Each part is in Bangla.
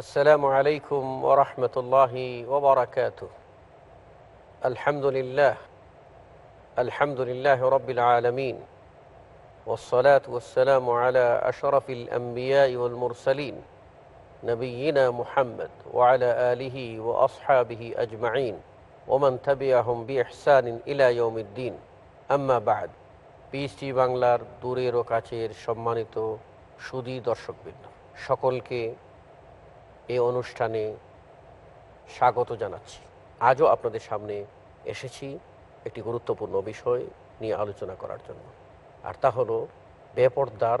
السلام عليكم ورحمة الله وبركاته الحمد لله الحمد لله رب العالمين والصلاة والسلام على أشرف الأنبياء والمرسلين نبينا محمد وعلى آله وأصحابه أجمعين ومن تبعهم بإحسان إلى يوم الدين أما بعد পিএসটি বাংলার দূরের ও কাছের সম্মানিত সুদী দর্শকবৃন্দ সকলকে এই অনুষ্ঠানে স্বাগত জানাচ্ছি। আজও আপনাদের সামনে এসেছি একটি গুরুত্বপূর্ণ বিষয় নিয়ে আলোচনা করার জন্য, আর তা হলো বেপর্দার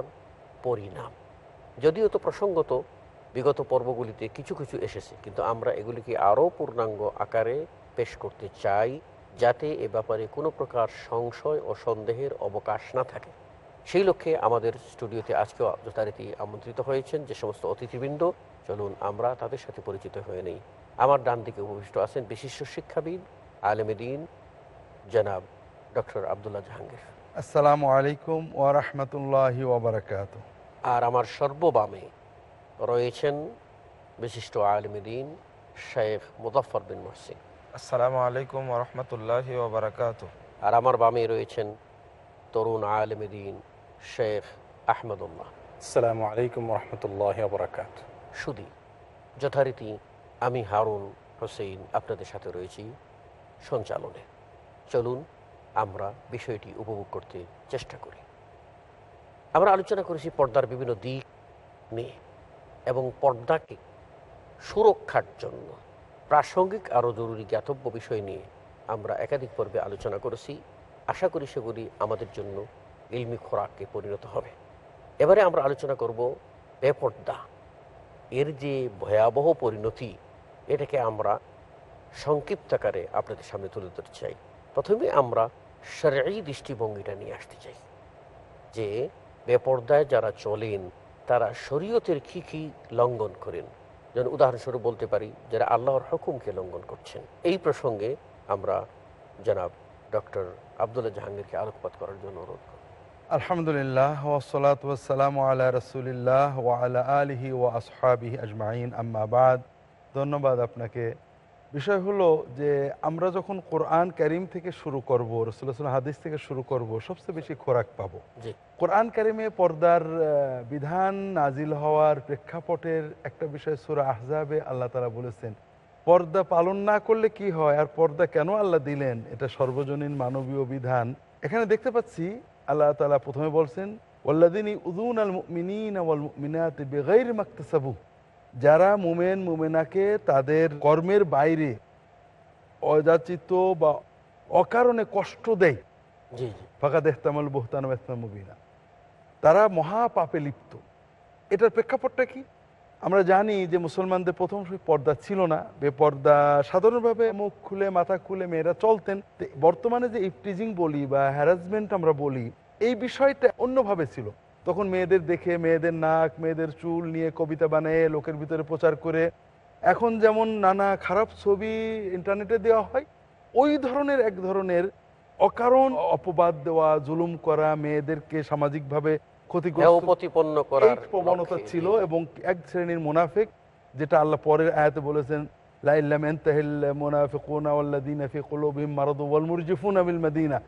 পরিণাম। যদিও তো প্রসঙ্গত বিগত পর্বগুলিতে কিছু কিছু এসেছে, কিন্তু আমরা এগুলিকে আরও পূর্ণাঙ্গ আকারে পেশ করতে চাই যাতে এ ব্যাপারে কোনো প্রকার সংশয় ও সন্দেহের অবকাশ না থাকে। সেই লক্ষ্যে আমাদের স্টুডিওতে আজকেও যথারীতি আমন্ত্রিত হয়েছেন যে সমস্ত অতিথিবৃন্দ। চলুন আমরা তাদের সাথে পরিচিত হয়ে নেই। আমার ডান দিকে উপবিষ্ট আছেন বিশিষ্ট শিক্ষাবিদ আলেমেদিন জনাব ডক্টর আবদুল্লাহ জাহাঙ্গীর। আসসালামু আলাইকুম ওরহমতুল্লাহ ওবরাকাত আর আমার সর্ববামে রয়েছেন বিশিষ্ট আলেমেদিন শেখ মুজফর বিন মহসিন। আসসালামু আলাইকুম ওরহমতুল্লাহ ওবরাকাত আর আমার বামে রয়েছেন তরুণ আলেমেদিন শেখ আহমদুল্লাহ। আসসালামু আলাইকুম রহমতুল্লাহ বরাকাত সুদী যথারীতি আমি হারুন হোসেন আপনাদের সাথে রয়েছি সঞ্চালনে। চলুন আমরা বিষয়টি উপভোগ করতে চেষ্টা করি। আমরা আলোচনা করেছি পর্দার বিভিন্ন দিক নিয়ে এবং পর্দাকে সুরক্ষার জন্য। প্রাসঙ্গিক আরও জরুরি জ্ঞাতব্য বিষয় নিয়ে আমরা একাধিক পর্বে আলোচনা করেছি। আশা করি সেগুলি আমাদের জন্য ইলমি খোরাককে পরিণত হবে। এবারে আমরা আলোচনা করব বেপর্দা। এর যে ভয়াবহ পরিণতি, এটাকে আমরা সংক্ষিপ্ত আকারে আপনাদের সামনে তুলে ধরতে চাই। প্রথমে আমরা সারাই দৃষ্টিভঙ্গিটা নিয়ে আসতে চাই যে বেপর্দায় যারা চলেন, তারা শরীয়তের কী কী লঙ্ঘন করেন? যেন উদাহরণস্বরূপ বলতে পারি, যারা আল্লাহর হুকুমকে লঙ্ঘন করছেন। এই প্রসঙ্গে আমরা জনাব ডক্টর আবদুল্লাহ জাহাঙ্গীরকে আলোকপাত করার জন্য অনুরোধ আলহামদুলিল্লাহ ওসলাত ওসালাম আল্লাহ রসুলিল্লাহ ও আলা আলিহি ও আসহাবিহি আজমাইন আম্মাবাদ ধন্যবাদ আপনাকে। বিষয় হলো যে আমরা যখন কোরআন করিম থেকে শুরু করব রসুল্লাহ হাদিস থেকে শুরু করব সবচেয়ে বেশি খোরাক পাবো। কোরআন কারিমে পর্দার বিধান নাজিল হওয়ার প্রেক্ষাপটের একটা বিষয় সুরা আহজাবে আল্লাহ তালা বলেছেন পর্দা পালন না করলে কি হয়? আর পর্দা কেন আল্লাহ দিলেন? এটা সর্বজনীন মানবীয় বিধান। এখানে দেখতে পাচ্ছি আল্লাহ তালা প্রথমে বলছেন ওল্লাদিনী উদুন আল মিনীন ওয়াল মিনাত বেগাইর মাকতাসাবু। যারা মুমেন মুমেনাকে তাদের কর্মের বাইরে অযাচিত বা অকারণে কষ্ট দেয়। ফাঁকা দেহতামল বহতান মুবিনা। তারা মহা পাপে লিপ্ত। এটার প্রেক্ষাপটটা কি? আমরা জানি যে মুসলমানদের প্রথম পর্দা ছিল না। বেপর্দা সাধারণভাবে মুখ খুলে মাথা খুলে মেয়েরা চলতেন। বর্তমানে যে ইফটিজিং বলি বা হ্যারাসমেন্ট আমরা বলি এই বিষয়টা অন্যভাবে ছিল। তখন মেয়েদের দেখে মেয়েদের নাক মেয়েদের চুল নিয়ে কবিতা বানিয়ে লোকের ভিতরে প্রচার করে। এখন যেমন নানা খারাপ ছবি ইন্টারনেটে দেওয়া হয় ওই ধরনের এক ধরনের অকারণ অপবাদ দেওয়া জুলুম করা মেয়েদেরকে সামাজিকভাবে ক্ষতিগ্রস্ত করার প্রবণতা ছিল এবং এক শ্রেণির মুনাফিক যেটা আল্লাহ পরের আয়াতে বলেছেন লাইল্লাম এনতাহিল মুনাফিকুনা ওয়াল্লাযীনা ফি কুলুবিহিম মারাদু ওয়াল মুরজিফুনা বিল মাদিনা।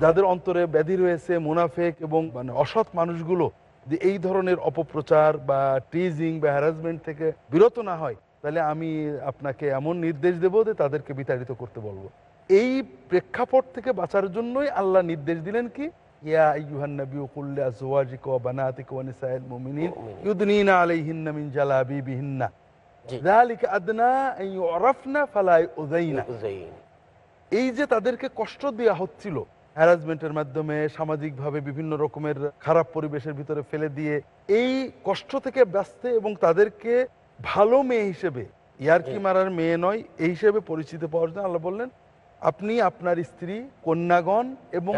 যাদের অন্তরে ব্যাধি রয়েছে মুনাফেক এবং মানে অসৎ মানুষগুলো যে এই ধরনের অপপ্রচার বা টিজিং বা হ্যারাসমেন্ট থেকে বিরত না হয় তাহলে আমি আপনাকে এমন নির্দেশ দেবো যে তাদেরকে বিতাড়িত করতে বলব। এই প্রেক্ষাপট থেকে বাঁচার জন্যই আল্লাহ নির্দেশ দিলেন কি? ইয়া বানাতিকা মুমিনিন। ইউদনিনা আলাইহিন্না মিন জালাবিবিহিন্না। এই যে তাদেরকে কষ্ট দেওয়া হচ্ছিল হ্যারাসমেন্টের মাধ্যমে সামাজিকভাবে বিভিন্ন রকমের খারাপ পরিবেশের ভিতরে ফেলে দিয়ে এই কষ্ট থেকে বাঁচতে এবং তাদেরকে ভালো মেয়ে হিসেবে ইয়ারকি। মারার মেয়ে নয় এই হিসেবে পরিচিত পাওয়ার জন্য আল্লাহ বললেন আপনি আপনার স্ত্রী কন্যাগণ এবং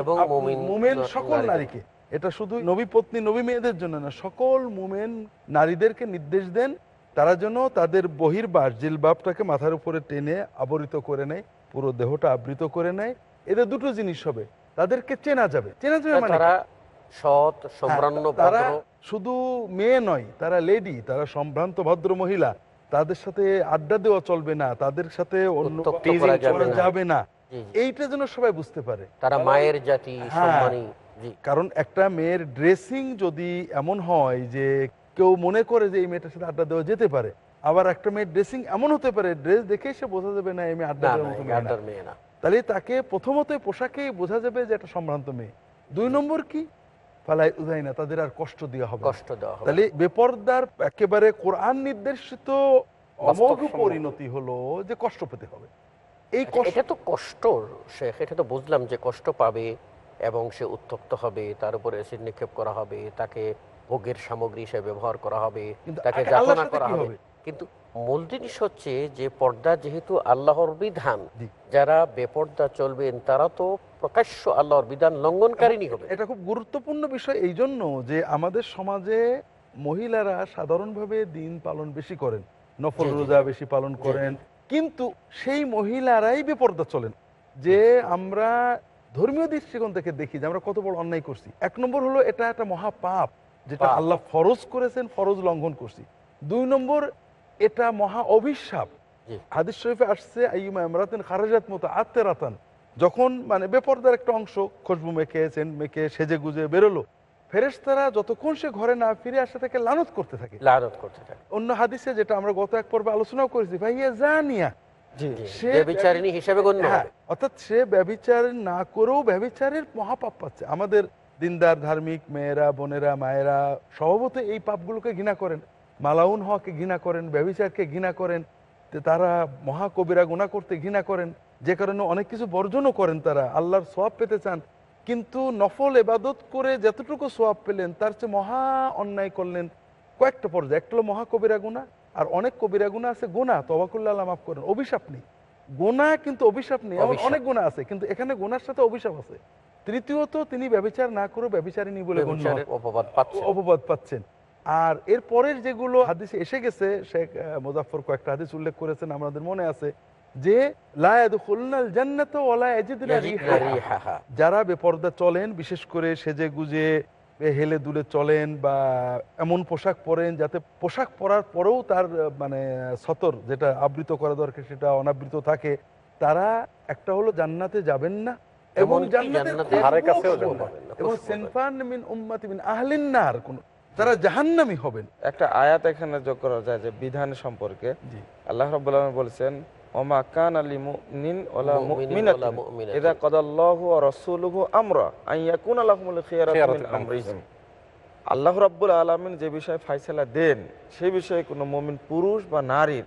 মুমিন সকল নারীকে এটা শুধু নবী পত্নী নবী মেয়েদের জন্য না সকল মুমেন নারীদেরকে নির্দেশ দেন তারা যেন তাদের বহির্বাস জিলবাবটাকে মাথার উপরে টেনে আবরিত করে নেয় পুরো দেহটা আবৃত করে নেয়। এদের দুটো জিনিস হবে। তাদেরকে চেনা যাবে। চেনা যাবে মানে তারা সৎ সম্ভ্রান্ত হ্যাঁ, তারা শুধু মেয়ে নয় তারা লেডি তারা সম্ভ্রান্ত ভদ্র মহিলা। তাদের সাথে আড্ডা দেওয়া চলবে না তাদের সাথে অন্য যাবে না। এইটা যেন সবাই বুঝতে পারে। তারা মায়ের জাতি হ্যাঁ। কারণ একটা মেয়ের ড্রেসিং যদি এমন হয় যে কেউ মনে করে যে এই মেয়েটার সাথে আড্ডা দেওয়া যেতে পারে আবার একটা মেয়ের ড্রেসিং এমন হতে পারে ড্রেস দেখে সে বোঝা যাবে না এই মেয়ে। আড্ডার মেয়ে না। তাহলে তাকে প্রথমত পোশাকেই বোঝা যাবে যে একটা সম্ভ্রান্ত মেয়ে। দুই নম্বর কি? ফালাই উদাই না তাদের আর কষ্ট দেওয়া হবে কষ্ট দেওয়া হবে তাহলে বেপর্দার একেবারে কোরআন নির্দেশিত অমোঘ পরিণতি হলো যে কষ্ট পেতে হবে। এই আচ্ছা, কষ্ট এটা তো কষ্ট শেখ এটা তো বুঝলাম যে কষ্ট পাবে এবং সে উত্তক্ত হবে তার উপরে অ্যাসিড নিক্ষেপ করা হবে তাকে ভোগের সামগ্রী হিসেবে ব্যবহার করা হবে তাকে যাতনা করা হবে? কিন্তু মূল জিনিস হচ্ছে যে পর্দা যেহেতু আল্লাহর বিধান যারা বেপর্দা চলবেন তারা তো প্রকাশ্য আল্লাহর বিধান লঙ্ঘনকারী হবে। এটা খুব গুরুত্বপূর্ণ বিষয় এই জন্য যে আমাদের সমাজে মহিলারা সাধারণভাবে দিন পালন বেশি করেন নফল। রোজা বেশি পালন করেন। কিন্তু সেই মহিলারাই বেপর্দা চলেন। যে আমরা ধর্মীয় দৃষ্টিকোণ থেকে দেখি যে আমরা কত বড় অন্যায় করছি। এক নম্বর হলো এটা একটা মহাপাপ যেটা আল্লাহ ফরজ করেছেন ফরজ লঙ্ঘন করছি। দুই নম্বর এটা মহা অভিশাপ। হাদিস শরীফে আসছে ইমরাতিন খারাজাত মতো আত্মেরাতান যখন মানে বেপর্দার একটা অংশ খুশবু মেখে সেন্ট মেখে সেজে গুজে বেরোলো ফেরেশতারা যতক্ষণ সে ঘরে না ফিরে আসে তাকে লানত করতে থাকে। লানত করতে থাকে। অন্য হাদিসে যেটা আমরা গত এক পর্বে আলোচনাও করেছি ভাইয়া জানিয়া। সে ব্যভিচারিণী হিসেবে গণ্য হ্যাঁ, অর্থাৎ সে ব্যবিচার না করেও ব্যবিচারের মহাপাপ পাচ্ছে। আমাদের দিনদার ধার্মিক মেয়েরা বোনেরা মায়েরা স্বভাবত এই পাপগুলোকে ঘৃণা করেন। মালাউন হওয়াকে ঘৃণা করেন ব্যবিচারকে ঘৃণা করেন তারা মহাকবিরা গুণা করতে ঘৃণা করেন যে কারণে অনেক কিছু বর্জনও করেন তারা আল্লাহর সোয়াব পেতে চান। কিন্তু নফল এবাদত করে যতটুকু সোয়াব পেলেন তার চেয়ে মহা অন্যায় করলেন কয়েকটা পর্যায়ে। একটা হলো মহাকবিরা গুণা আর অনেক কবিরা গুণা আছে গুণা তবাকুল্লাহ মাফ করেন অভিশাপ নেই। গোনা কিন্তু অভিশাপ নেই অভিশাপ। অনেক গুণা আছে কিন্তু এখানে গোনার সাথে অভিশাপ আছে। তৃতীয়ত তিনি ব্যবচার না করে ব্যবচারিনী বলে অপবাদ পাচ্ছেন। আর এর পরের যেগুলো হাদিসে এসে গেছে শেখ আহ, মুজাফফর কয়েকটা হাদিস উল্লেখ করেছেন আমাদের মনে আছে যে জান্নাতা। যারা বেপর্দা চলেন বিশেষ করে সেজে গুজে হেলে দুলে চলেন বা এমন পোশাক পরেন যাতে পোশাক পরার পরেও তার মানে সতর যেটা আবৃত করা দরকার সেটা অনাবৃত থাকে তারা একটা হলো জান্নাতে যাবেন না এবং জান্নাতের। পাবেন এবং সেনফান মিন উম্মাতি মিন আহলিন নার কোন তারা জাহান্নামী হবেন। একটা আয়াত এখানে যোগ করা যায় যে বিধান সম্পর্কে। আল্লাহ রাব্বুল আলামিন বলেছেন ওমা কান আলী মুমিনিন ওয়ালা মুমিনিন মুমিনাতিন। ওয়ালা মুমিনাতিন। কাদাল্লাহু ওয়া রাসূলুহু আমরা আন ইয়াকুনা লাহুমুল খিয়ারাতু খিয়ারাতু মিন আমরিহিম আল্লাহ রাব্বুল আলামিন যে বিষয়ে ফয়সালা দেন সেই বিষয়ে কোনো মুমিন পুরুষ বা নারীর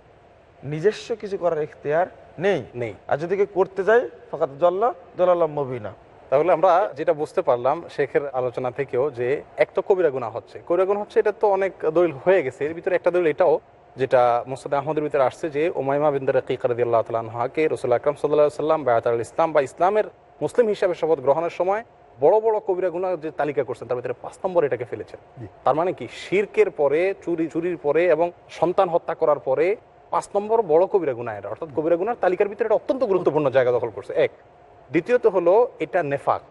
নিজস্ব কিছু করার ইখতিয়ার নেই। নেই। আর যদি কেউ করতে যায় ফাকাত জল্লা দলাল্লাহ মুবিনা। তাহলে আমরা যেটা বুঝতে পারলাম শেখের আলোচনা থেকেও যে এক তো কবিরা গুণা হচ্ছে। কবিরা গুণা হচ্ছে এটা তো অনেক দলিল হয়ে গেছে। এর ভিতরে একটা দলিল এটাও যেটা মুসাদ আহমদের ভিতরে আসছে যে ওমাইমা বিন্দর রকিকারদি আল্লাহ তালাহাকে রসুল আকরম সাল্লাহ সাল্লাম বায়াত আল ইসলাম বা ইসলামের মুসলিম হিসাবে শপথ গ্রহণের সময় বড় বড় কবিরা গুণা যে তালিকা করছেন তার ভিতরে পাঁচ নম্বর এটাকে ফেলেছেন। তার মানে কি? শির্কের পরে চুরি চুরির পরে এবং সন্তান হত্যা করার পরে পাঁচ নম্বর বড় কবিরা গুণা এটা। অর্থাৎ কবিরা গুনার তালিকার ভিতরে এটা অত্যন্ত গুরুত্বপূর্ণ জায়গা দখল করছে। এক দ্বিতীয়ত হলো এটা নেফাক।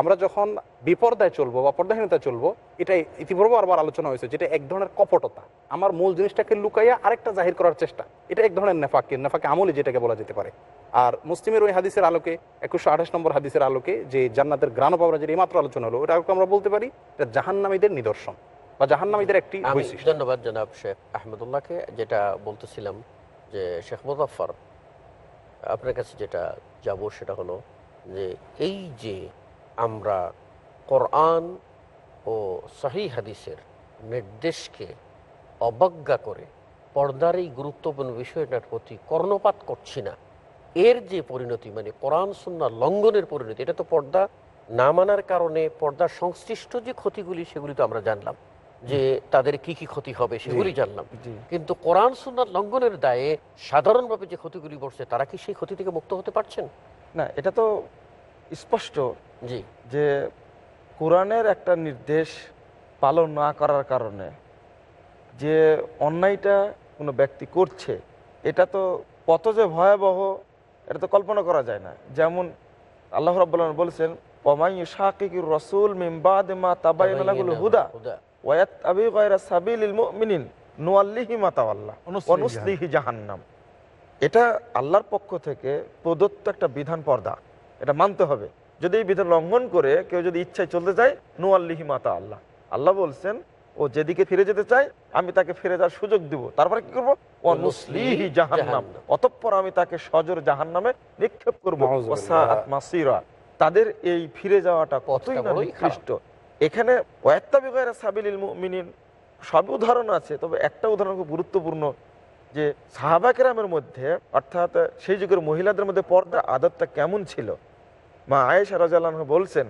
আমরা যখন বিপর্দায় চলবো বা পর্দাহীনতায় চলবো এটা ইতিপূর্বে আবার আলোচনা হয়েছে যেটা এক ধরনের কপটতা। আমার মূল জিনিসটাকে লুকাইয়া আরেকটা জাহির করার চেষ্টা। এটা এক ধরনের নেফাককে নেফাকে আমলে যেটাকে বলা যেতে পারে। আর মুসলিমের ওই হাদিসের আলোকে একুশশো আঠাশ নম্বর হাদিসের আলোকে যে জান্নাতের গ্রাণ পাওয়া যেটা এইমাত্র আলোচনা হলো ওটা আমরা বলতে পারি এটা জাহান্নামীদের নিদর্শন বা জাহান্নামীদের একটি ধন্যবাদ জনাব শেখ আহমদুল্লাহকে যেটা বলতেছিলাম যে শেখ মুজাফর আপনার কাছে যেটা যাব সেটা হলো যে এই যে আমরা কোরআন ও সহি হাদিসের নির্দেশকে অবজ্ঞা করে পর্দার এই গুরুত্বপূর্ণ বিষয়টার প্রতি কর্ণপাত করছি না এর যে পরিণতি মানে কোরআন সুন্না লঙ্ঘনের পরিণতি এটা তো পর্দা না মানার কারণে পর্দার সংশ্লিষ্ট যে ক্ষতিগুলি সেগুলি তো আমরা জানলাম যে তাদের কি কি ক্ষতি হবে সেগুলি জানলাম। কিন্তু কোরআন সুন্নার লঙ্ঘনের দায়ে সাধারণভাবে যে ক্ষতিগুলি বসছে তারা কি সেই ক্ষতি থেকে মুক্ত হতে পারছেন? না এটা তো স্পষ্ট জি। যে কোরআনের একটা নির্দেশ পালন না করার কারণে যে অন্যায়টা কোনো ব্যক্তি করছে এটা তো কত যে ভয়াবহ এটা তো কল্পনা করা যায় না। যেমন আল্লাহ আলামিন বলেছেন রসুল হুদা ওয়াত আবি মুমিনিন নুয়াল্লিহি অনুসলিহি জাহান্নাম। এটা আল্লাহর পক্ষ থেকে প্রদত্ত একটা বিধান পর্দা। এটা মানতে হবে। যদি এই বিধান লঙ্ঘন করে কেউ যদি ইচ্ছায় চলতে চায় নুয়াল্লিহি মাতা আল্লাহ। আল্লাহ বলছেন ও যেদিকে ফিরে যেতে চায় আমি তাকে ফিরে যাওয়ার সুযোগ দিব। তারপরে কি করব? অনুসলিহি জাহান্নাম। অতঃপর আমি তাকে সজর জাহান্নামে নিক্ষেপ করব। তাদের এই ফিরে যাওয়াটা কতই না নিকৃষ্ট। এখানে ওয়াত্তাবি গায়রা সাবিলিল সব উদাহরণ আছে তবে একটা উদাহরণ খুব গুরুত্বপূর্ণ। যে সাহাবাকেরামের মধ্যে, অর্থাৎ সেই যুগের মহিলাদের মধ্যে পর্দার আদতটা কেমন ছিল? মা আয়েশা রাজাল্লাহ বলছেন,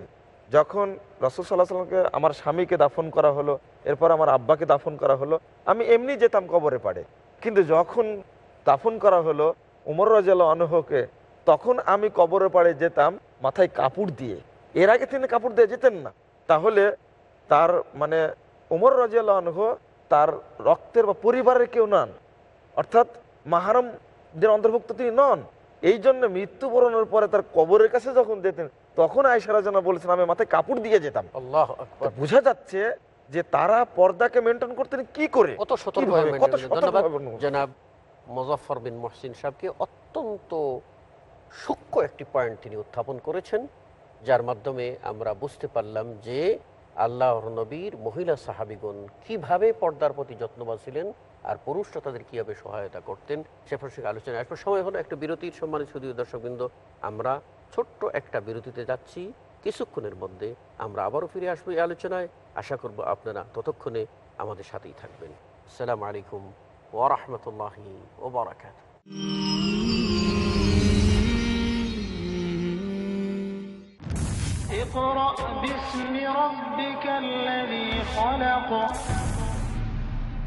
যখন রসুল সাল্লাহ সাল্লামকে আমার স্বামীকে দাফন করা হলো, এরপর আমার আব্বাকে দাফন করা হলো, আমি এমনি যেতাম কবরে পাড়ে। কিন্তু যখন দাফন করা হলো উমর রাজাল অনুহকে তখন আমি কবরে পাড়ে যেতাম মাথায় কাপড় দিয়ে। এর আগে তিনি কাপড় দিয়ে যেতেন না। তাহলে তার মানে উমর রাজিয়াল আনহ তার রক্তের বা পরিবারের কেউ নন অর্থাৎ মাহারমদের অন্তর্ভুক্ত তিনি নন। এই জন্য মৃত্যুবরণের পরে তার কবরের কাছে যখন যেতেন তখন আয়সারা জানা বলেছেন আমি মাথায় কাপড় দিয়ে যেতাম। বোঝা যাচ্ছে যে তারা পর্দাকে মেনটেন করতেন কি করে? কত জনাব মুজাফর বিন মহসিন সাহেবকে অত্যন্ত সূক্ষ্ম একটি পয়েন্ট তিনি উত্থাপন করেছেন যার মাধ্যমে আমরা বুঝতে পারলাম যে আল্লাহর নবীর মহিলা সাহাবিগণ কীভাবে পর্দার প্রতি যত্নবান ছিলেন আর পুরুষরা তাদের কিভাবে সহায়তা করতেন সে প্রসঙ্গে আলোচনা আসবার সময় হলো একটা বিরতির সম্মানিত শুধু দর্শকবৃন্দ আমরা ছোট্ট একটা বিরতিতে যাচ্ছি কিছুক্ষণের মধ্যে আমরা আবারও ফিরে আসবো এই আলোচনায় আশা করব আপনারা ততক্ষণে আমাদের সাথেই থাকবেন আসসালামু আলাইকুম ওরহমতুল্লাহি ওবরাকাত اقرأ باسم ربك الذي خلق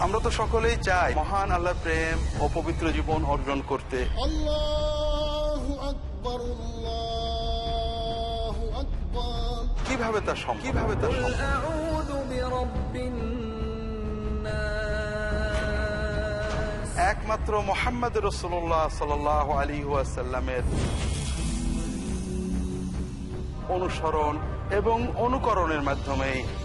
আমরা তো সকলেই চাই মহান আল্লাহ প্রেম ও পবিত্র জীবন অর্জন করতে। কীভাবে তা কীভাবে তা একমাত্র মোহাম্মদ রসুল্লাহ সাল আলী ওয়াসাল্লামের অনুসরণ এবং অনুকরণের মাধ্যমে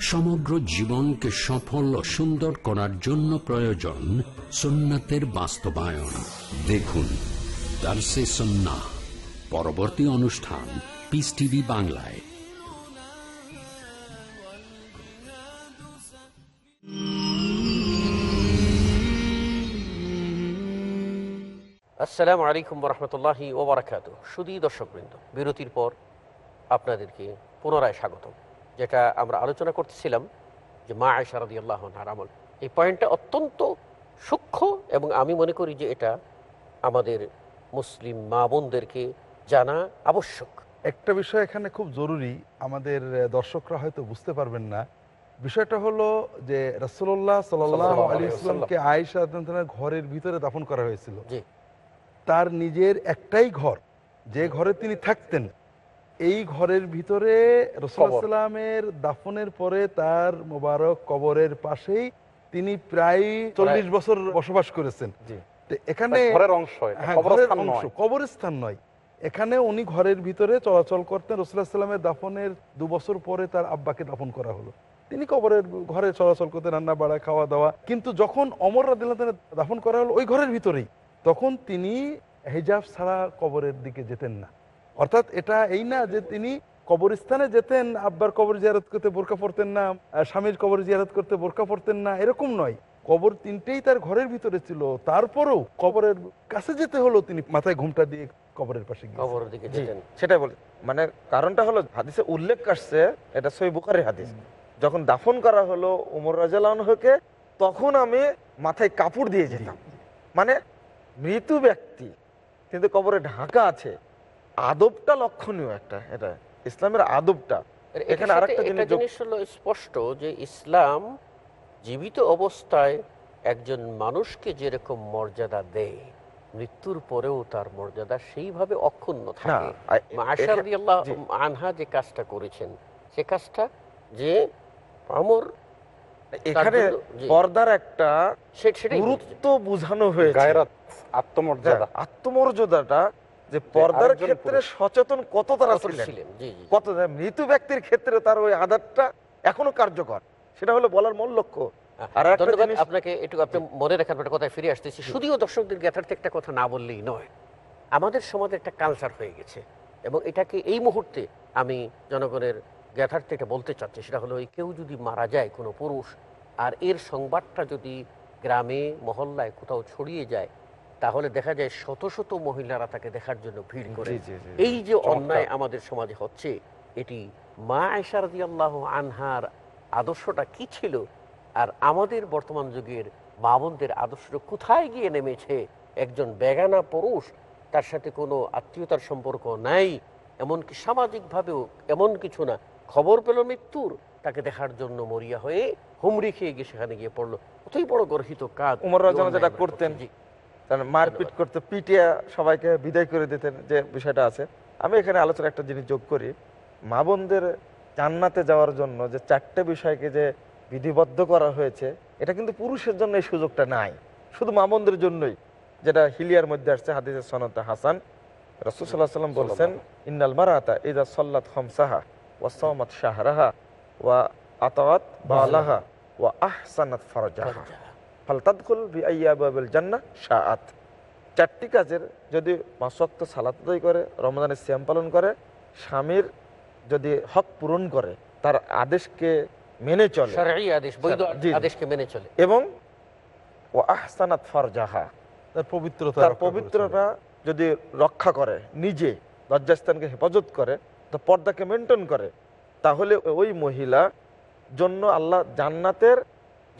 সমগ্র জীবনকে সফল ও সুন্দর করার জন্য প্রয়োজন সুন্নাতের বাস্তবায়ন। দেখুন, দার্সে সন্না, পরবর্তী অনুষ্ঠান পিস টিভি বাংলায়। আসসালামু আলাইকুম রহমতুল্লাহি ওবরাকাত সুদী দর্শকবৃন্দ, বিরতির পর আপনাদেরকে পুনরায় স্বাগতম। যেটা আমরা আলোচনা করতেছিলাম যে মা আয়সারদি আল্লাহ আমল। এই পয়েন্টটা অত্যন্ত সূক্ষ্ম এবং আমি মনে করি যে এটা আমাদের মুসলিম মা বোনদেরকে জানা আবশ্যক। একটা বিষয় এখানে খুব জরুরি আমাদের দর্শকরা হয়তো বুঝতে পারবেন না। বিষয়টা হলো যে রাসুল্লাহ সাল্লাহ সাল্লাল্লাহু আলী ইসলামকে আয়েশা ঘরের ভিতরে দাফন করা হয়েছিল। তার নিজের একটাই ঘর যে ঘরে তিনি থাকতেন এই ঘরের ভিতরে রসুলামের দাফনের পরে তার মোবারক কবরের পাশেই তিনি প্রায় চল্লিশ বছর বসবাস করেছেন। এখানে অংশ হ্যাঁ, কবরস্থান নয়। কবরস্থান নয়। এখানে উনি ঘরের ভিতরে চলাচল করতেন রসুলামের দাফনের দু বছর পরে তার আব্বাকে দাফন করা হলো। তিনি কবরের ঘরে চলাচল করতেন রান্না বাড়া খাওয়া দাওয়া। কিন্তু যখন অমর রাদিল্লাহ দাফন করা হলো ওই ঘরের ভিতরেই তখন তিনি হেজাব ছাড়া কবরের দিকে যেতেন না। অর্থাৎ এটা এই না যে তিনি কবরস্থানে যেতেন আব্বার কবর জিয়ারত করতে বোরকা পড়তেন না স্বামীর কবর জিয়ারত করতে বোরকা পড়তেন না এরকম নয়। কবর তিনটেই তার ঘরের ভিতরে ছিল। তারপরেও কবরের কাছে যেতে হলো তিনি মাথায় ঘুমটা দিয়ে কবরের পাশে কবরের দিকে যেতেন। সেটাই বলি। মানে কারণটা হলো হাদিসে উল্লেখ আসছে এটা সই বুখারের হাদিস। যখন দাফন করা হলো উমর রাজালকে তখন আমি মাথায় কাপড় দিয়ে যেতাম। মানে মৃত ব্যক্তি কিন্তু কবরে ঢাকা আছে আদবটা লক্ষণীয় একটা এটা ইসলামের আদবটা। এখানে আরেকটা একটা জিনিস জিনিস হলো স্পষ্ট যে ইসলাম জীবিত অবস্থায় একজন মানুষকে যেরকম মর্যাদা দেয় মৃত্যুর পরেও তার মর্যাদা সেইভাবে অক্ষুণ্ণ থাকে। আনহা যে কাজটা করেছেন সে কাজটা যে আমর এখানে পর্দার একটা সে- গুরুত্ব বোঝানো হয়েছে। আত্মমর্যাদা। হ্যাঁ, আত্মমর্যাদাটা যে পর্দার ক্ষেত্রে সচেতন কত তারা ছিলেন। কত মৃত ব্যক্তির ক্ষেত্রে তার ওই আদারটা এখনও কার্যকর? সেটা হলো বলার মূল লক্ষ্য। ধন্যবাদ আপনাকে একটু আপনি মনে রাখার একটা কথায় ফিরে আসতেছি। শুধুও দর্শকদের জ্ঞাতার্থে একটা কথা না বললেই নয় আমাদের সমাজে একটা কালচার হয়ে গেছে এবং এটাকে এই মুহূর্তে আমি জনগণের জ্ঞাতার্থে এটা বলতে চাচ্ছি। সেটা হলো কেউ যদি মারা যায় কোনো পুরুষ আর এর সংবাদটা যদি গ্রামে মহল্লায় কোথাও ছড়িয়ে যায় তাহলে দেখা যায় শত শত মহিলারা তাকে দেখার জন্য ভিড় করে। এই যে অন্যায় আমাদের সমাজে হচ্ছে এটি মা আয়সারদি আল্লাহ আনহার আদর্শটা কি ছিল আর আমাদের বর্তমান যুগের মা বোনদের আদর্শটা কোথায় গিয়ে নেমেছে একজন বেগানা পুরুষ তার সাথে কোনো আত্মীয়তার সম্পর্ক নাই এমনকি সামাজিকভাবেও এমন কিছু না খবর পেল মৃত্যুর তাকে দেখার জন্য মরিয়া হয়ে হুমড়ি খেয়ে গিয়ে সেখানে গিয়ে পড়ল কতই বড় গর্হিত কাজ উমর রাজানা যেটা করতেন। জি। মারপিট করতে পিটিয়ে সবাইকে বিদায় করে দিতেন যে বিষয়টা আছে। আমি এখানে আলোচনা একটা জিনিস যোগ করি। মা বোনদের জান্নাতে যাওয়ার জন্য যে চারটে বিষয়কে যে বিধিবদ্ধ করা হয়েছে এটা কিন্তু পুরুষের জন্য এই সুযোগটা নাই। শুধু মা বোনদের জন্যই। যেটা হিলিয়ার মধ্যে আসছে হাদিসের সনতে হাসান। রসুল্লাহ সাল্লাম বলছেন ইন্নাল মারাতা ইদা সল্লাত খমসাহা ওয়া সওমাত শাহরাহা ওয়া আতাওয়াত বালাহা ওয়া আহসানাত ফরজাহা। ফালতাদখুল বি আইয়াবাবিল জান্নাহ শাআত। চারটি কাজের যদি মাসওয়াক্ত সালাত করে রমজানের সিয়াম পালন করে স্বামীর যদি হক পূরণ করে তার মেনে। আদেশকে মেনে চলে। এবং ও আহসানাত ফরজাহা। তার পবিত্রতা তার পবিত্রতা যদি রক্ষা করে নিজে লজ্জাস্থানকে হেফাজত করে তো পর্দাকে মেনটেন করে তাহলে ওই মহিলা জন্য আল্লাহ জান্নাতের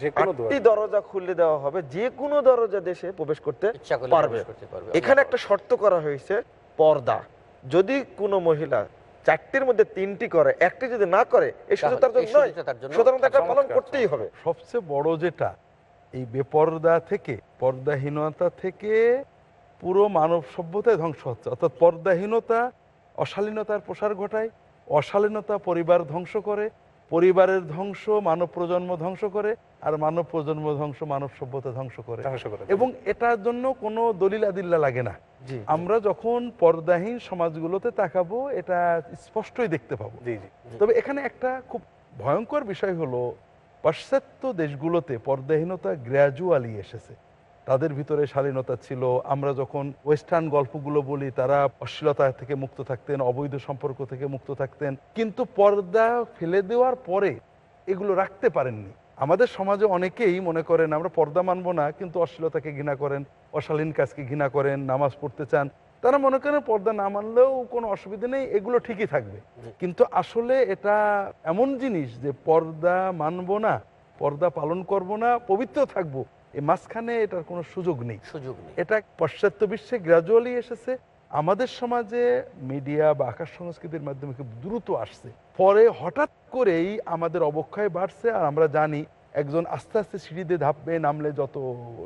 যে কোনো দরজা। খুলে দেওয়া হবে যে কোনো দরজা দেশে প্রবেশ করতে পারবে। প্রবেশ করতে পারবে। এখানে একটা শর্ত করা হয়েছে পর্দা। যদি কোনো মহিলা চারটির মধ্যে তিনটি করে একটি যদি না করে এই সুযোগ তার জন্য নয়। সুযোগটা তার জন্য সুতরাং তাকে পালন করতেই হবে। সবচেয়ে বড় যেটা এই বেপর্দা থেকে পর্দাহীনতা থেকে পুরো মানব সভ্যতায় ধ্বংস হচ্ছে। অর্থাৎ পর্দাহীনতা অশালীনতার প্রসার ঘটায় অশালীনতা পরিবার ধ্বংস করে পরিবারের ধ্বংস মানব প্রজন্ম ধ্বংস করে আর মানব প্রজন্ম ধ্বংস মানব সভ্যতা ধ্বংস করে। ধ্বংস করে দেয়। এবং এটার জন্য কোনো দলিল আদিল্লা লাগে না। আমরা যখন পর্দাহীন সমাজগুলোতে তাকাবো এটা স্পষ্টই দেখতে পাবো। তবে এখানে একটা খুব ভয়ঙ্কর বিষয় হলো পাশ্চাত্য দেশগুলোতে পর্দাহীনতা গ্র্যাজুয়ালি এসেছে। তাদের ভিতরে শালীনতা ছিল। আমরা যখন ওয়েস্টার্ন গল্পগুলো বলি তারা অশ্লীলতা থেকে মুক্ত থাকতেন অবৈধ সম্পর্ক থেকে মুক্ত থাকতেন। কিন্তু পর্দা ফেলে দেওয়ার পরে এগুলো রাখতে পারেননি। আমাদের সমাজে অনেকেই মনে করেন আমরা পর্দা মানবো না কিন্তু অশ্লীলতাকে ঘৃণা করেন অশালীন কাজকে ঘৃণা করেন নামাজ পড়তে চান। তারা মনে করেন পর্দা না মানলেও কোনো অসুবিধা নেই এগুলো ঠিকই থাকবে। কিন্তু আসলে এটা এমন জিনিস যে পর্দা মানবো না পর্দা পালন করব না পবিত্র থাকব এই মাঝখানে এটার কোনো সুযোগ নেই। সুযোগ নেই। এটা পাশ্চাত্য বিশ্বে গ্রাজুয়ালি এসেছে। আমাদের সমাজে মিডিয়া বা আকাশ সংস্কৃতির মাধ্যমে খুব দ্রুত আসছে। পরে হঠাৎ করেই আমাদের অবক্ষয় বাড়ছে আর আমরা জানি একজন আস্তে আস্তে সিঁড়ি দিয়ে ধাপবে নামলে যত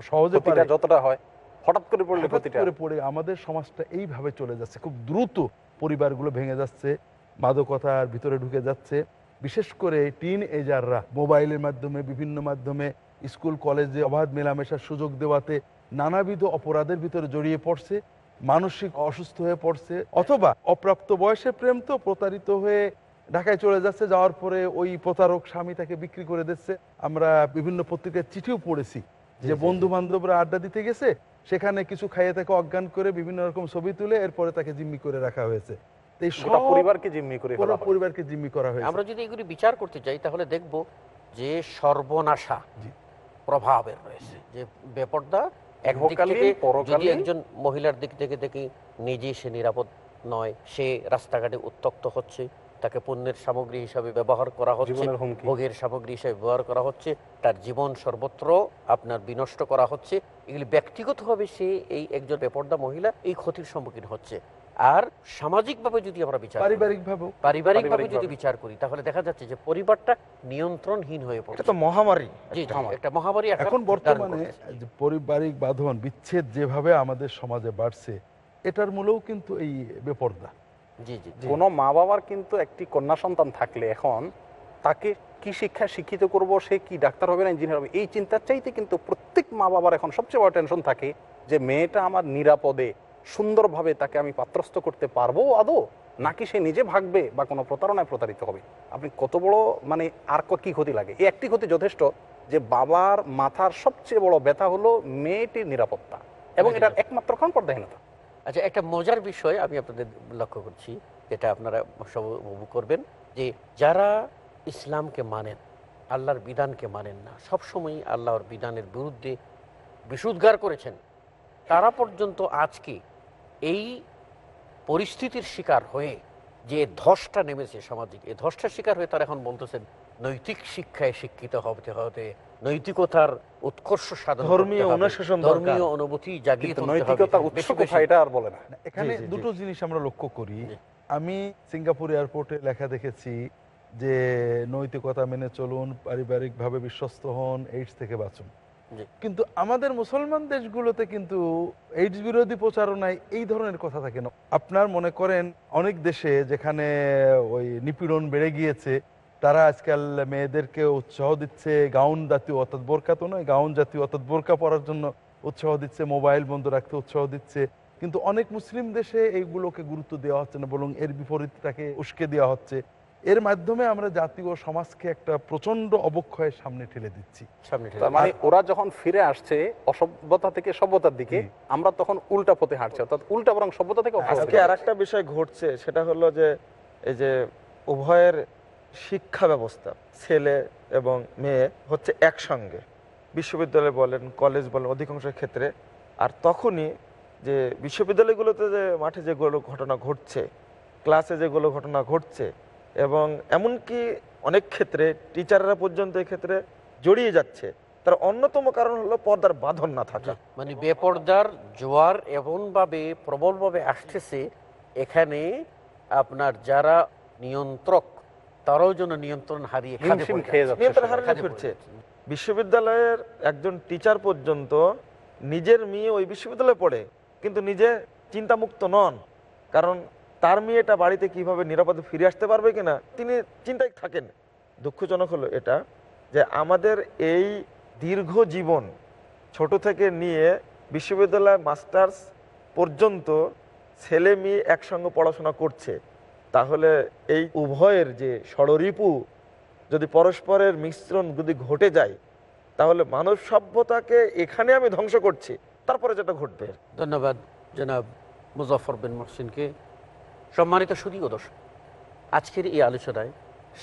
সহজে যতটা হয় হঠাৎ করে পড়লে করে পড়ে আমাদের সমাজটা এইভাবে চলে যাচ্ছে খুব দ্রুত পরিবারগুলো ভেঙে যাচ্ছে মাদকতার ভিতরে ঢুকে যাচ্ছে। বিশেষ করে টিন এজাররা মোবাইলের মাধ্যমে বিভিন্ন মাধ্যমে স্কুল কলেজে অবাধ মেলামেশার সুযোগ দেওয়াতে নানাবিধ অপরাধের ভিতরে জড়িয়ে পড়ছে মানসিক অসুস্থ হয়ে পড়ছে অথবা অপ্রাপ্ত বয়সে প্রেম তো প্রতারিত হয়ে ঢাকায় চলে যাচ্ছে যাওয়ার পরে ওই প্রতারক স্বামী তাকে বিক্রি করে দিচ্ছে। আমরা বিভিন্ন পত্রিকার চিঠিও পড়েছি যে বন্ধু বান্ধবরা আড্ডা দিতে গেছে সেখানে কিছু খাইয়ে তাকে অজ্ঞান করে বিভিন্ন রকম ছবি তুলে এরপরে তাকে জিম্মি করে রাখা হয়েছে। তো এই গোটা সব পরিবারকে জিম্মি করে পুরো ফেলা হয়। পরিবারকে জিম্মি করা হয়েছে। আমরা যদি এগুলি বিচার করতে চাই তাহলে দেখব যে সর্বনাশা প্রভাবের রয়েছে। যে বেপর্দা একদিক ইহকালীন, থেকে যদি একজন মহিলার দিক থেকে দেখি নিজে সে নিরাপদ নয় সে রাস্তাঘাটে উত্তক্ত হচ্ছে তাকে পণ্যের সামগ্রী হিসাবে ব্যবহার করা হচ্ছে ভোগের সামগ্রী হিসাবে ব্যবহার করা হচ্ছে তার জীবন সর্বত্র আপনার বিনষ্ট করা হচ্ছে। এগুলি ব্যক্তিগতভাবে সে এই একজন বেপর্দা মহিলা এই ক্ষতির সম্মুখীন হচ্ছে। আর সামাজিকভাবে যদি আমরা বিচার করি, পারিবারিক ভাবেও পারিবারিকভাবে যদি বিচার করি তাহলে দেখা যাচ্ছে যে পরিবারটা নিয়ন্ত্রণহীন হয়ে এটা তো মহামারী একটা মহামারী। এখন বর্তমানে পারিবারিক বাঁধন বিচ্ছেদ যেভাবে আমাদের সমাজে বাড়ছে এটার মূলেও কিন্তু এই বেপর্দা। জি জি। কোনো মা বাবার কিন্তু একটি কন্যা সন্তান থাকলে এখন তাকে কি শিক্ষা শিক্ষিত করব সে কি ডাক্তার হবে না ইঞ্জিনিয়ার হবে এই চিন্তার চাইতে কিন্তু প্রত্যেক মা বাবার এখন সবচেয়ে বড় টেনশন থাকে যে মেয়েটা আমার নিরাপদে সুন্দরভাবে তাকে আমি পাত্রস্থ করতে পারব আদৌ? নাকি সে নিজে ভাগবে বা কোনো প্রতারণায় প্রতারিত হবে? আপনি কত বড় মানে আর ক- কি ক্ষতি লাগে? এই একটি ক্ষতি যথেষ্ট যে বাবার মাথার সবচেয়ে বড় ব্যথা হলো মেয়েটির নিরাপত্তা এবং এটার একমাত্র কারণ পর্দাহীনতা। আচ্ছা একটা মজার বিষয় আমি আপনাদের লক্ষ্য করছি, যেটা আপনারা সব উপভোগ করবেন, যে যারা ইসলামকে মানেন, আল্লাহর বিধানকে মানেন না সবসময় আল্লাহর বিধানের বিরুদ্ধে বিশুদ্গার করেছেন, তারা পর্যন্ত আজকে এই পরিস্থিতির শিকার হয়ে যে ধসটা নেমেছে সামাজিক এই ধসটার শিকার হয়ে তারা এখন বলতেছেন, নৈতিক শিক্ষায় শিক্ষিত হতে হতে নৈতিকতার উৎকর্ষ সাধন ধর্মীয় অনুশাসন ধর্মীয় অনুভূতি জাগিয়ে। নৈতিকতার উৎস কোথায় এটা আর বলে না। এখানে। দুটো জিনিস আমরা লক্ষ্য করি। আমি সিঙ্গাপুর এয়ারপোর্টে লেখা দেখেছি যে নৈতিকতা মেনে চলুন পারিবারিকভাবে বিশ্বস্ত হন এইডস থেকে বাঁচুন। কিন্তু আমাদের মুসলমান দেশগুলোতে কিন্তু এইডস বিরোধী প্রচারণায় এই ধরনের কথা থাকে না। আপনার মনে করেন অনেক দেশে যেখানে ওই নিপীড়ন বেড়ে গিয়েছে তারা আজকাল মেয়েদেরকে উৎসাহ দিচ্ছে গাউন জাতীয় অর্থাৎ বোরকা তো নয় গাউন জাতীয় অর্থাৎ বোরকা পরার জন্য উৎসাহ দিচ্ছে মোবাইল বন্ধ রাখতে উৎসাহ দিচ্ছে। কিন্তু অনেক মুসলিম দেশে এইগুলোকে গুরুত্ব দেওয়া হচ্ছে না বরং এর বিপরীতটাকে উস্কে দেওয়া হচ্ছে। এর মাধ্যমে আমরা জাতীয় সমাজকে একটা প্রচণ্ড অবক্ষয়ের সামনে ঠেলে দিচ্ছি। সামনে ঠেলে তার মানে ওরা যখন ফিরে আসছে অসভ্যতা থেকে সভ্যতার দিকে আমরা তখন উল্টা পথে হাঁটছি অর্থাৎ উল্টা বরং সভ্যতা থেকে আর একটা বিষয় ঘটছে সেটা হলো যে এই যে উভয়ের শিক্ষা ব্যবস্থা, ছেলে এবং মেয়ে হচ্ছে একসঙ্গে। বিশ্ববিদ্যালয় বলেন কলেজ বলেন, অধিকাংশ ক্ষেত্রে। আর তখনই যে বিশ্ববিদ্যালয়গুলোতে যে মাঠে যেগুলো ঘটনা ঘটছে ক্লাসে যেগুলো ঘটনা ঘটছে এবং এমনকি অনেক ক্ষেত্রে টিচাররা পর্যন্ত ক্ষেত্রে জড়িয়ে যাচ্ছে, তার অন্যতম কারণ হলো পর্দার বাঁধন না থাকা। মানে বেপর্দার জোয়ার এমনভাবে, প্রবলভাবে আসতেছে, এখানে আপনার যারা নিয়ন্ত্রক তারাও যেন নিয়ন্ত্রণ হারিয়ে ফিরছে। বিশ্ববিদ্যালয়ের একজন টিচার পর্যন্ত নিজের মেয়ে ওই বিশ্ববিদ্যালয়ে পড়ে কিন্তু নিজে চিন্তামুক্ত নন। কারণ তার মেয়েটা বাড়িতে কীভাবে নিরাপদে ফিরে আসতে পারবে কিনা তিনি চিন্তায় থাকেন। দুঃখজনক হলো এটা যে আমাদের এই দীর্ঘ জীবন ছোট থেকে নিয়ে বিশ্ববিদ্যালয় মাস্টার্স পর্যন্ত ছেলে মেয়ে একসঙ্গে পড়াশোনা করছে। তাহলে এই উভয়ের যে ষড়রিপু যদি পরস্পরের মিশ্রণ যদি ঘটে যায়, তাহলে মানব সভ্যতাকে এখানে আমি ধ্বংস করছি, তারপরে যেটা ঘটবে। ধন্যবাদ, জনাব মুজফর বিন মহসিনকে। সম্মানিত সুদীয় দর্শক, আজকের এই আলোচনায়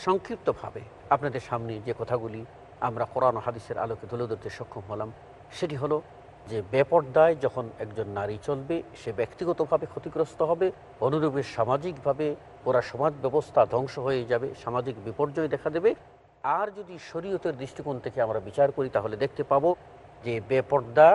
সংক্ষিপ্তভাবে আপনাদের সামনে যে কথাগুলি আমরা কোরআন হাদিসের আলোকে তুলে ধরতে সক্ষম হলাম, সেটি হলো যে বেপর্দায় যখন একজন নারী চলবে, সে ব্যক্তিগতভাবে ক্ষতিগ্রস্ত হবে, অনুরূপে সামাজিকভাবে ওরা সমাজ ব্যবস্থা ধ্বংস হয়ে যাবে, সামাজিক বিপর্যয় দেখা দেবে। আর যদি শরীয়তের দৃষ্টিকোণ থেকে আমরা বিচার করি, তাহলে দেখতে পাবো যে বেপর্দা,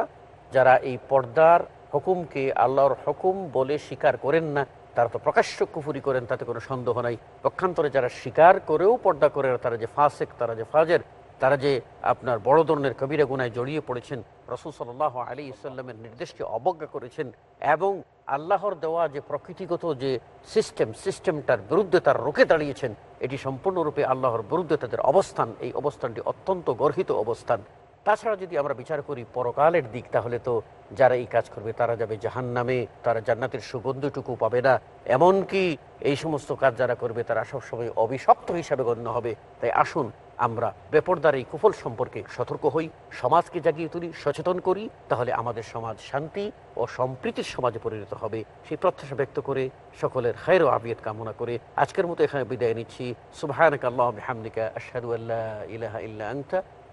যারা এই পর্দার হুকুমকে আল্লাহর হুকুম বলে স্বীকার করেন না, তারা তো প্রকাশ্য কুফুরি করেন, তাতে কোনো সন্দেহ নাই। পক্ষান্তরে যারা স্বীকার করেও পর্দা করে, তারা যে ফাসেক, তারা যে ফাজের, তারা যে আপনার বড় ধরনের কবিরা গুনায় জড়িয়ে পড়েছেন রসুল সাল্লাহ আলী ইসাল্লামের নির্দেশকে অবজ্ঞা করেছেন এবং আল্লাহর দেওয়া যে প্রকৃতিগত যে সিস্টেম সিস্টেমটার বিরুদ্ধে তার রোকে দাঁড়িয়েছেন, এটি সম্পূর্ণরূপে আল্লাহর বিরুদ্ধে তাদের অবস্থান, এই অবস্থানটি অত্যন্ত গর্হিত অবস্থান। তাছাড়া যদি আমরা বিচার করি পরকালের দিক, তাহলে তো যারা এই কাজ করবে তারা যাবে জাহান নামে তারা জান্নাতের সুগন্ধটুকু পাবে না। এমনকি এই সমস্ত কাজ যারা করবে তারা সবসময় অভিশপ্ত হিসাবে গণ্য হবে। তাই আসুন আমরা বেপরদার এই কুফল সম্পর্কে সতর্ক হই, সমাজকে জাগিয়ে তুলি, সচেতন করি, তাহলে আমাদের সমাজ শান্তি ও সম্প্রীতির সমাজে পরিণত হবে। সেই প্রত্যাশা ব্যক্ত করে সকলের খায়ের ও আবিয়ত কামনা করে আজকের মতো এখানে বিদায় নিচ্ছি। আনতা